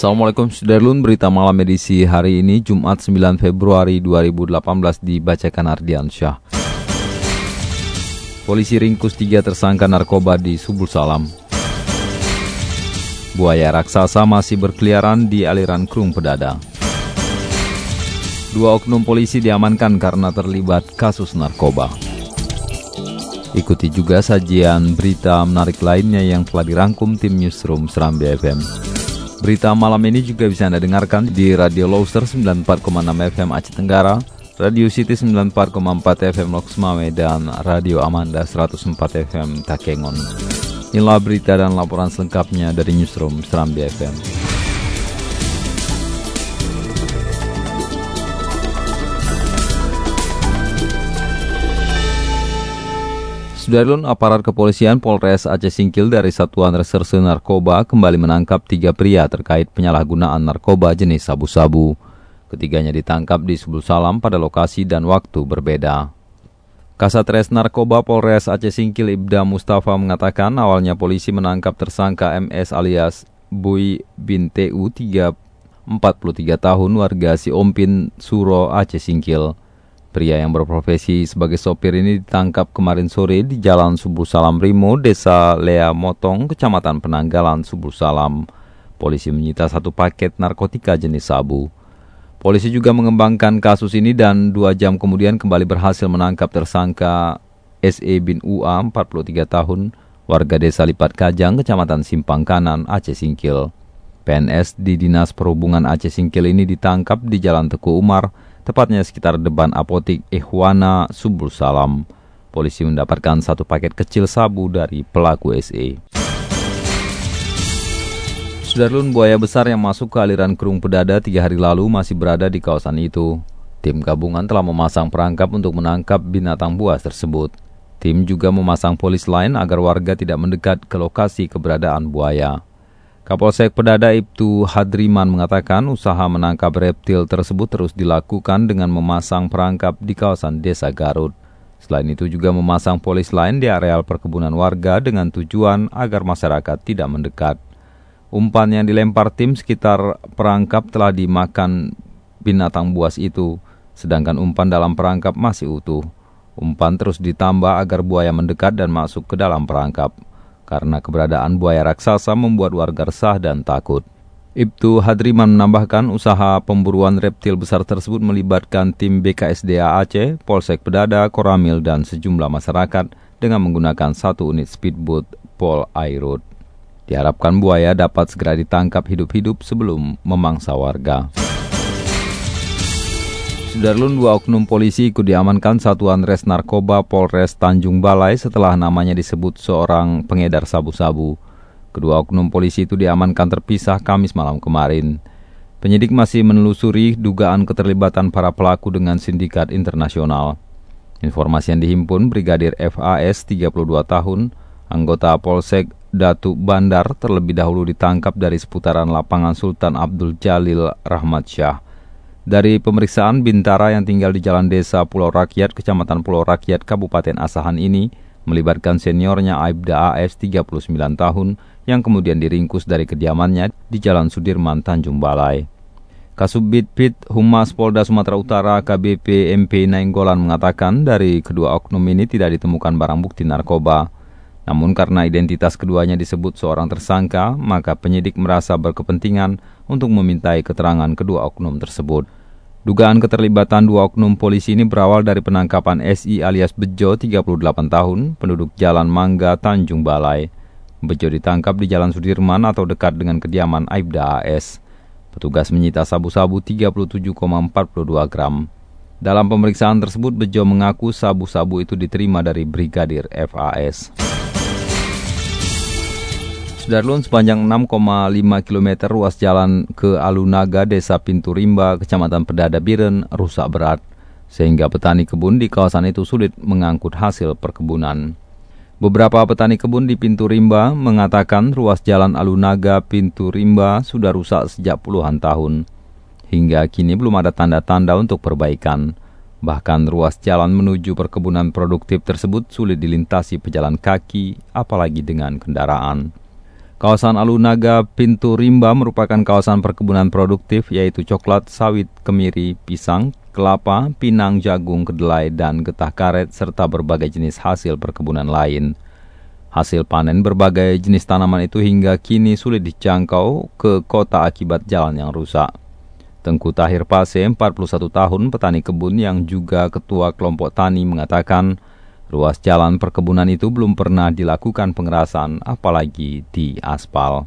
Assalamualaikum Sudarlun, berita malam edisi hari ini Jumat 9 Februari 2018 dibacakan Ardian Syah. Polisi ringkus tiga tersangka narkoba di Subul Salam. Buaya raksasa masih berkeliaran di aliran Krung Pedada. Dua oknum polisi diamankan karena terlibat kasus narkoba. Ikuti juga sajian berita menarik lainnya yang telah dirangkum tim Newsroom Serambi FM. Berita malam ini juga bisa Anda dengarkan di Radio Loser 94,6 FM Aceh Tenggara, Radio City 94,4 FM Loks Mame, dan Radio Amanda 104 FM Takengon. Inilah berita dan laporan selengkapnya dari Newsroom Serambi FM. Sudarlun aparat kepolisian Polres Aceh Singkil dari Satuan Reserse Narkoba kembali menangkap tiga pria terkait penyalahgunaan narkoba jenis sabu-sabu. Ketiganya ditangkap di Subul Salam pada lokasi dan waktu berbeda. Kasatres Narkoba Polres Aceh Singkil Ibda Mustafa mengatakan awalnya polisi menangkap tersangka MS alias Bui bin TU 3, 43 tahun warga Siompin Suro Aceh Singkil. Pria yang berprofesi sebagai sopir ini ditangkap kemarin sore di Jalan Subur Salam Rimo, Desa Lea Motong, Kecamatan Penanggalan, Subur Salam. Polisi menyita satu paket narkotika jenis sabu. Polisi juga mengembangkan kasus ini dan dua jam kemudian kembali berhasil menangkap tersangka SE bin UA, 43 tahun, warga desa Lipat Kajang, Kecamatan Simpang Kanan, Aceh Singkil. PNS di Dinas Perhubungan Aceh Singkil ini ditangkap di Jalan Teguh Umar, tepatnya sekitar depan apotik Ikhwana Subul Salam. Polisi mendapatkan satu paket kecil sabu dari pelaku SE. Sudarlun buaya besar yang masuk ke aliran Kerung Pedada tiga hari lalu masih berada di kawasan itu. Tim gabungan telah memasang perangkap untuk menangkap binatang buas tersebut. Tim juga memasang polis lain agar warga tidak mendekat ke lokasi keberadaan buaya. Kapolsek Pedada Ibtu Hadriman mengatakan usaha menangkap reptil tersebut terus dilakukan dengan memasang perangkap di kawasan desa Garut. Selain itu juga memasang polis lain di areal perkebunan warga dengan tujuan agar masyarakat tidak mendekat. Umpan yang dilempar tim sekitar perangkap telah dimakan binatang buas itu, sedangkan umpan dalam perangkap masih utuh. Umpan terus ditambah agar buaya mendekat dan masuk ke dalam perangkap karena keberadaan buaya raksasa membuat warga resah dan takut. Ibtu Hadriman menambahkan usaha pemburuan reptil besar tersebut melibatkan tim BKSDA Aceh, Polsek Pedada, Koramil, dan sejumlah masyarakat dengan menggunakan satu unit speedboat Pol Airut. Diharapkan buaya dapat segera ditangkap hidup-hidup sebelum memangsa warga. Sudarlun dua oknum polisi ikut diamankan Satuan Res Narkoba Polres Tanjung Balai setelah namanya disebut seorang pengedar sabu-sabu. Kedua oknum polisi itu diamankan terpisah Kamis malam kemarin. Penyidik masih menelusuri dugaan keterlibatan para pelaku dengan sindikat internasional. Informasi yang dihimpun Brigadir FAS 32 tahun, anggota Polsek Datu Bandar terlebih dahulu ditangkap dari seputaran lapangan Sultan Abdul Jalil Rahmat Syah. Dari pemeriksaan Bintara yang tinggal di Jalan Desa Pulau Rakyat, Kecamatan Pulau Rakyat, Kabupaten Asahan ini, melibatkan seniornya Aibda AS 39 tahun yang kemudian diringkus dari kediamannya di Jalan Sudirman, Tanjung Balai. Kasubit Pit Humas Polda Sumatera Utara KBP MP Nainggolan mengatakan dari kedua oknum ini tidak ditemukan barang bukti narkoba. Namun karena identitas keduanya disebut seorang tersangka, maka penyidik merasa berkepentingan untuk memintai keterangan kedua oknum tersebut. Dugaan keterlibatan dua oknum polisi ini berawal dari penangkapan SI alias Bejo 38 tahun, penduduk Jalan Mangga, Tanjung Balai. Bejo ditangkap di Jalan Sudirman atau dekat dengan kediaman Aibda AS. Petugas menyita sabu-sabu 37,42 gram. Dalam pemeriksaan tersebut, Bejo mengaku sabu-sabu itu diterima dari Brigadir FAS. Sudarlun sepanjang 6,5 km ruas jalan ke Alunaga, Desa Pintu Rimba, Kecamatan Pedada Biren, rusak berat. Sehingga petani kebun di kawasan itu sulit mengangkut hasil perkebunan. Beberapa petani kebun di Pintu Rimba mengatakan ruas jalan Alunaga Pintu Rimba sudah rusak sejak puluhan tahun. Hingga kini belum ada tanda-tanda untuk perbaikan. Bahkan ruas jalan menuju perkebunan produktif tersebut sulit dilintasi pejalan kaki, apalagi dengan kendaraan. Kawasan Alunaga Pintu Rimba merupakan kawasan perkebunan produktif yaitu coklat, sawit, kemiri, pisang, kelapa, pinang, jagung, kedelai, dan getah karet serta berbagai jenis hasil perkebunan lain. Hasil panen berbagai jenis tanaman itu hingga kini sulit dijangkau ke kota akibat jalan yang rusak. Tengku Tahir Pase, 41 tahun, petani kebun yang juga ketua kelompok tani mengatakan, Ruas jalan perkebunan itu belum pernah dilakukan pengerasan, apalagi di aspal.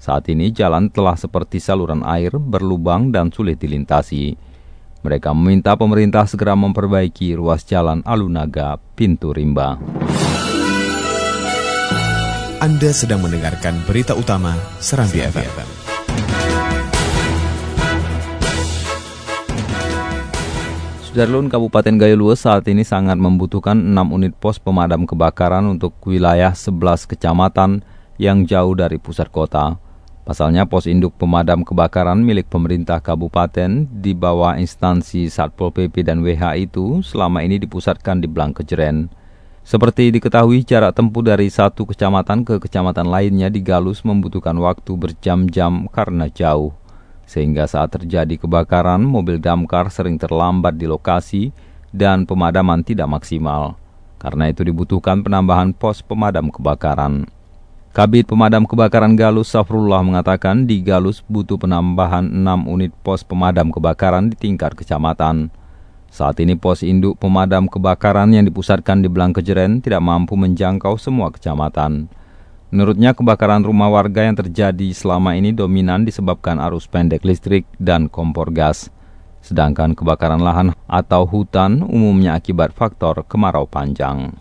Saat ini jalan telah seperti saluran air, berlubang dan sulit dilintasi. Mereka meminta pemerintah segera memperbaiki ruas jalan Alunaga Pintu Rimba. Anda sedang mendengarkan berita utama Serambi FM. Sudarlun Kabupaten Gayo Lues saat ini sangat membutuhkan 6 unit pos pemadam kebakaran untuk wilayah 11 kecamatan yang jauh dari pusat kota. Pasalnya pos induk pemadam kebakaran milik pemerintah kabupaten di bawah instansi Satpol PP dan WH itu selama ini dipusatkan di Blangkejeren. Seperti diketahui, jarak tempuh dari satu kecamatan ke kecamatan lainnya di Galus membutuhkan waktu berjam-jam karena jauh sehingga saat terjadi kebakaran mobil damkar sering terlambat di lokasi dan pemadaman tidak maksimal. Karena itu dibutuhkan penambahan pos pemadam kebakaran. Kabit Pemadam Kebakaran Galus Safrullah mengatakan di Galus butuh penambahan 6 unit pos pemadam kebakaran di tingkat kecamatan. Saat ini pos induk pemadam kebakaran yang dipusatkan di Blangkejeren tidak mampu menjangkau semua kecamatan. Menurutnya kebakaran rumah warga yang terjadi selama ini dominan disebabkan arus pendek listrik dan kompor gas. Sedangkan kebakaran lahan atau hutan umumnya akibat faktor kemarau panjang.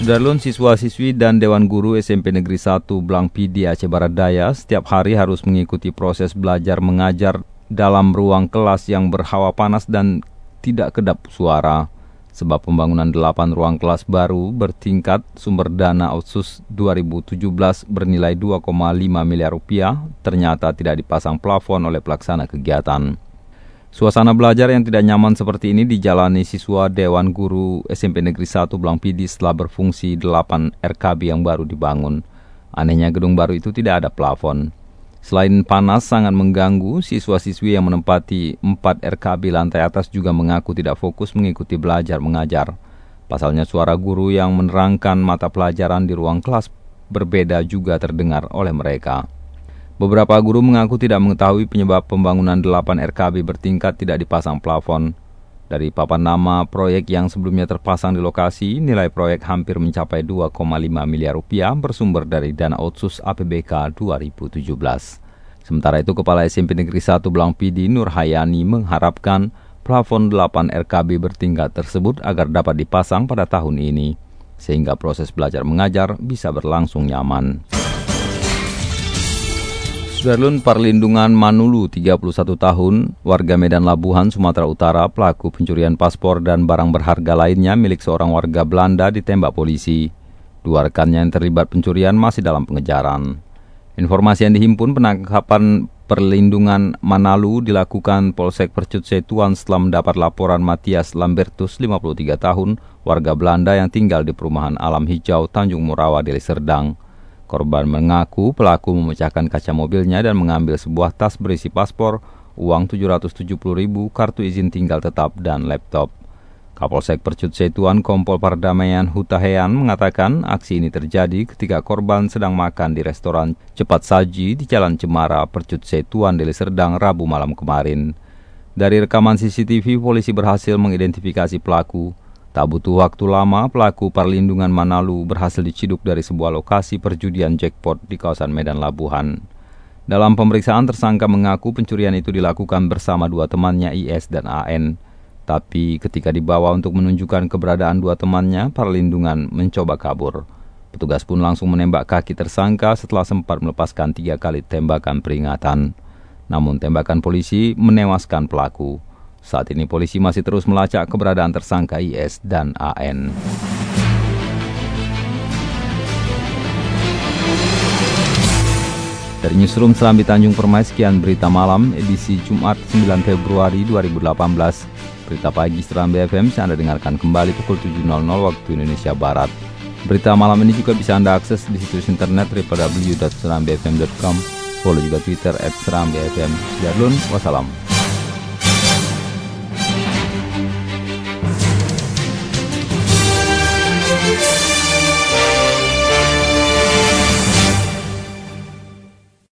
Sudarlun siswa-siswi dan Dewan Guru SMP Negeri 1 Blangpi di Aceh Barat Daya setiap hari harus mengikuti proses belajar mengajar dalam ruang kelas yang berhawa panas dan tidak kedap suara sebab pembangunan 8 ruang kelas baru bertingkat sumber dana otsus 2017 bernilai 2,5 miliar rupiah ternyata tidak dipasang plafon oleh pelaksana kegiatan. Suasana belajar yang tidak nyaman seperti ini dijalani siswa Dewan Guru SMP Negeri 1 Blangpidi setelah berfungsi 8 RKB yang baru dibangun. Anehnya gedung baru itu tidak ada plafon. Selain panas sangat mengganggu, siswa-siswi yang menempati 4 RKB lantai atas juga mengaku tidak fokus mengikuti belajar mengajar. Pasalnya suara guru yang menerangkan mata pelajaran di ruang kelas berbeda juga terdengar oleh mereka. Beberapa guru mengaku tidak mengetahui penyebab pembangunan 8 RKB bertingkat tidak dipasang plafon. Dari papan nama proyek yang sebelumnya terpasang di lokasi, nilai proyek hampir mencapai 2,5 miliar rupiah bersumber dari dana otsus APBK 2017. Sementara itu, Kepala SMP Negeri 1 Blangpidi Nur Hayani mengharapkan plafon 8 RKB bertingkat tersebut agar dapat dipasang pada tahun ini, sehingga proses belajar mengajar bisa berlangsung nyaman. Sudarlun Perlindungan Manulu, 31 tahun, warga Medan Labuhan, Sumatera Utara, pelaku pencurian paspor dan barang berharga lainnya milik seorang warga Belanda ditembak polisi. Dua rekannya yang terlibat pencurian masih dalam pengejaran. Informasi yang dihimpun penangkapan perlindungan Manalu dilakukan Polsek Percut Setuan setelah mendapat laporan Matias Lambertus, 53 tahun, warga Belanda yang tinggal di perumahan Alam Hijau Tanjung Murawa, Deli Serdang. Korban mengaku pelaku memecahkan kaca mobilnya dan mengambil sebuah tas berisi paspor, uang 770 ribu, kartu izin tinggal tetap, dan laptop. Kapolsek Percut Setuan Kompol Perdamaian Hutahean mengatakan aksi ini terjadi ketika korban sedang makan di restoran cepat saji di Jalan Cemara, Percut Setuan, Deli Serdang, Rabu malam kemarin. Dari rekaman CCTV, polisi berhasil mengidentifikasi pelaku. Tak butuh waktu lama, pelaku perlindungan Manalu berhasil diciduk dari sebuah lokasi perjudian jackpot di kawasan Medan Labuhan. Dalam pemeriksaan, tersangka mengaku pencurian itu dilakukan bersama dua temannya IS dan AN. Tapi ketika dibawa untuk menunjukkan keberadaan dua temannya, perlindungan mencoba kabur. Petugas pun langsung menembak kaki tersangka setelah sempat melepaskan tiga kali tembakan peringatan. Namun tembakan polisi menewaskan pelaku. Saat ini polisi masih terus melacak keberadaan tersangka IS dan AN. Dari Newsroom Serambi Tanjung Permai, sekian berita malam edisi Jumat 9 Februari 2018. Berita pagi Serambi FM saya Anda dengarkan kembali pukul 7.00 waktu Indonesia Barat. Berita malam ini juga bisa Anda akses di situs internet www.serambifm.com. Follow juga Twitter at Serambi FM. Wassalam.